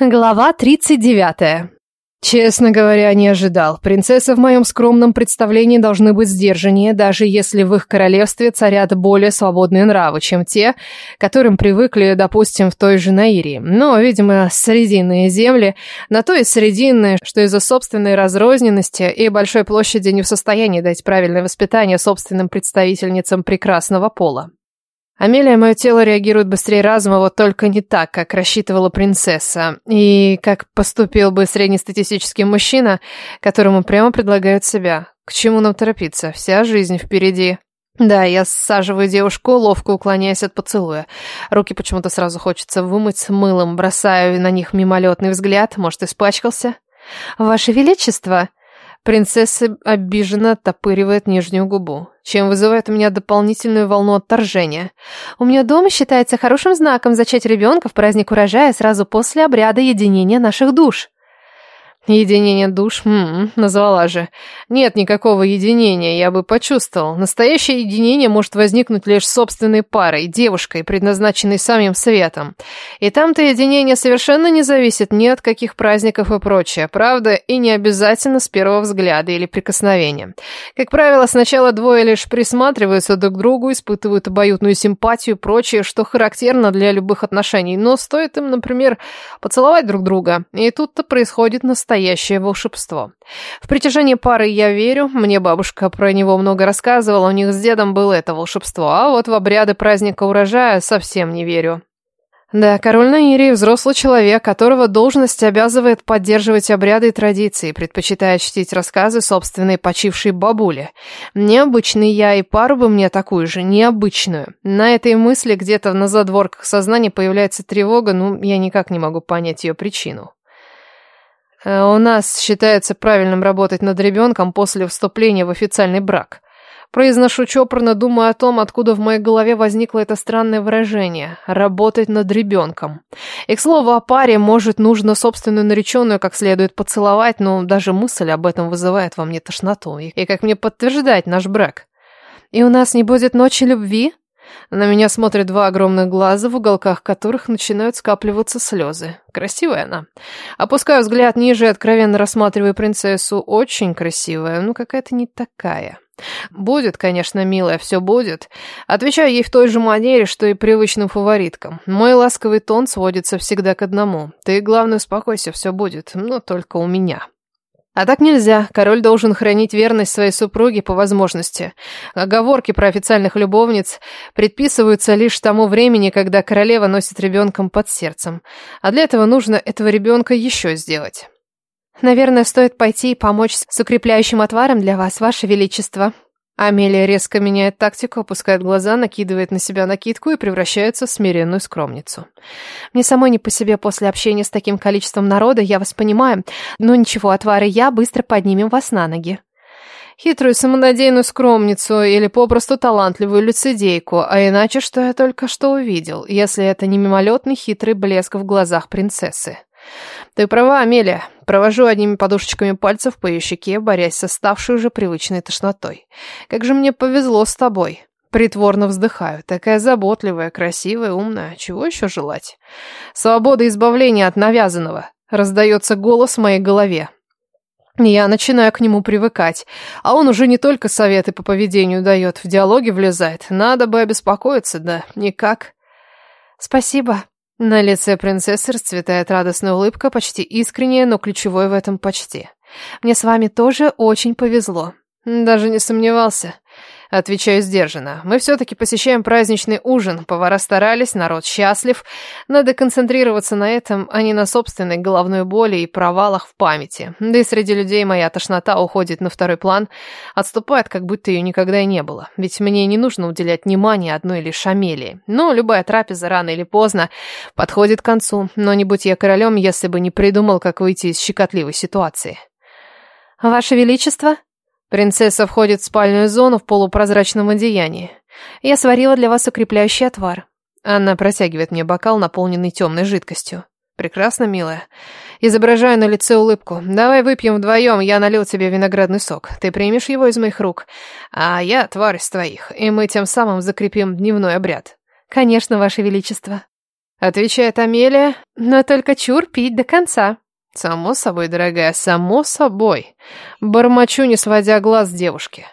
Глава 39. Честно говоря, не ожидал. Принцессы в моем скромном представлении должны быть сдержаннее, даже если в их королевстве царят более свободные нравы, чем те, которым привыкли, допустим, в той же Наирии. Но, видимо, срединные земли, на то и срединные, что из-за собственной разрозненности и большой площади не в состоянии дать правильное воспитание собственным представительницам прекрасного пола. Амелия, мое тело реагирует быстрее разума, вот только не так, как рассчитывала принцесса. И как поступил бы среднестатистический мужчина, которому прямо предлагают себя. К чему нам торопиться? Вся жизнь впереди. Да, я саживаю девушку, ловко уклоняясь от поцелуя. Руки почему-то сразу хочется вымыть с мылом, бросаю на них мимолетный взгляд, может, испачкался. «Ваше Величество!» Принцесса обиженно оттопыривает нижнюю губу, чем вызывает у меня дополнительную волну отторжения. У меня дома считается хорошим знаком зачать ребенка в праздник урожая сразу после обряда единения наших душ. Единение душ? М-м, назвала же. Нет никакого единения, я бы почувствовал. Настоящее единение может возникнуть лишь собственной парой, девушкой, предназначенной самим светом. И там-то единение совершенно не зависит ни от каких праздников и прочее, правда, и не обязательно с первого взгляда или прикосновения. Как правило, сначала двое лишь присматриваются друг к другу, испытывают обоюдную симпатию и прочее, что характерно для любых отношений, но стоит им, например, поцеловать друг друга, и тут-то происходит настоящее настоящее волшебство. В притяжение пары я верю, мне бабушка про него много рассказывала, у них с дедом было это волшебство, а вот в обряды праздника урожая совсем не верю. Да, король Наири – взрослый человек, которого должность обязывает поддерживать обряды и традиции, предпочитая чтить рассказы собственной почившей бабули. Необычный я и пару бы мне такую же, необычную. На этой мысли где-то на задворках сознания появляется тревога, ну, я никак не могу понять ее причину. Э, у нас считается правильным работать над ребенком после вступления в официальный брак. Произношу чопорно, думая о том, откуда в моей голове возникло это странное выражение – работать над ребенком. И, к слову, о паре, может, нужно собственную нареченную как следует поцеловать, но даже мысль об этом вызывает во мне тошноту. И как мне подтверждать наш брак? И у нас не будет ночи любви? На меня смотрят два огромных глаза, в уголках которых начинают скапливаться слезы. Красивая она. Опускаю взгляд ниже и откровенно рассматриваю принцессу. Очень красивая, но какая-то не такая. Будет, конечно, милая, все будет. Отвечаю ей в той же манере, что и привычным фавориткам. Мой ласковый тон сводится всегда к одному. Ты, главное, успокойся, все будет, но только у меня. А так нельзя. Король должен хранить верность своей супруге по возможности. Оговорки про официальных любовниц предписываются лишь тому времени, когда королева носит ребенком под сердцем. А для этого нужно этого ребенка еще сделать. Наверное, стоит пойти и помочь с укрепляющим отваром для вас, ваше величество. Амелия резко меняет тактику, опускает глаза, накидывает на себя накидку и превращается в смиренную скромницу. Мне самой не по себе после общения с таким количеством народа, я вас понимаю, но ничего, отвары я быстро поднимем вас на ноги. Хитрую самонадеянную скромницу или попросту талантливую лицедейку, а иначе что я только что увидел, если это не мимолетный хитрый блеск в глазах принцессы. Ты права, Амелия. Провожу одними подушечками пальцев по ее щеке, борясь с оставшей уже привычной тошнотой. Как же мне повезло с тобой. Притворно вздыхаю. Такая заботливая, красивая, умная. Чего еще желать? Свобода и избавление от навязанного. Раздается голос в моей голове. Я начинаю к нему привыкать, а он уже не только советы по поведению дает, в диалоге влезает. Надо бы обеспокоиться, да никак. Спасибо, на лице принцессы расцветает радостная улыбка, почти искренняя, но ключевой в этом почти. «Мне с вами тоже очень повезло». «Даже не сомневался». Отвечаю сдержанно. Мы все-таки посещаем праздничный ужин. Повара старались, народ счастлив. Надо концентрироваться на этом, а не на собственной головной боли и провалах в памяти. Да и среди людей моя тошнота уходит на второй план. Отступает, как будто ее никогда и не было. Ведь мне не нужно уделять внимание одной лишь Амелии. Но любая трапеза рано или поздно подходит к концу. Но не будь я королем, если бы не придумал, как выйти из щекотливой ситуации. «Ваше Величество?» Принцесса входит в спальную зону в полупрозрачном одеянии. Я сварила для вас укрепляющий отвар. Она протягивает мне бокал, наполненный темной жидкостью. Прекрасно, милая. Изображаю на лице улыбку. Давай выпьем вдвоем, я налил тебе виноградный сок. Ты примешь его из моих рук, а я отвар из твоих, и мы тем самым закрепим дневной обряд. Конечно, ваше величество. Отвечает Амелия, но только чур пить до конца. Само собой, дорогая, само собой. Бормочу, не сводя глаз с девушки.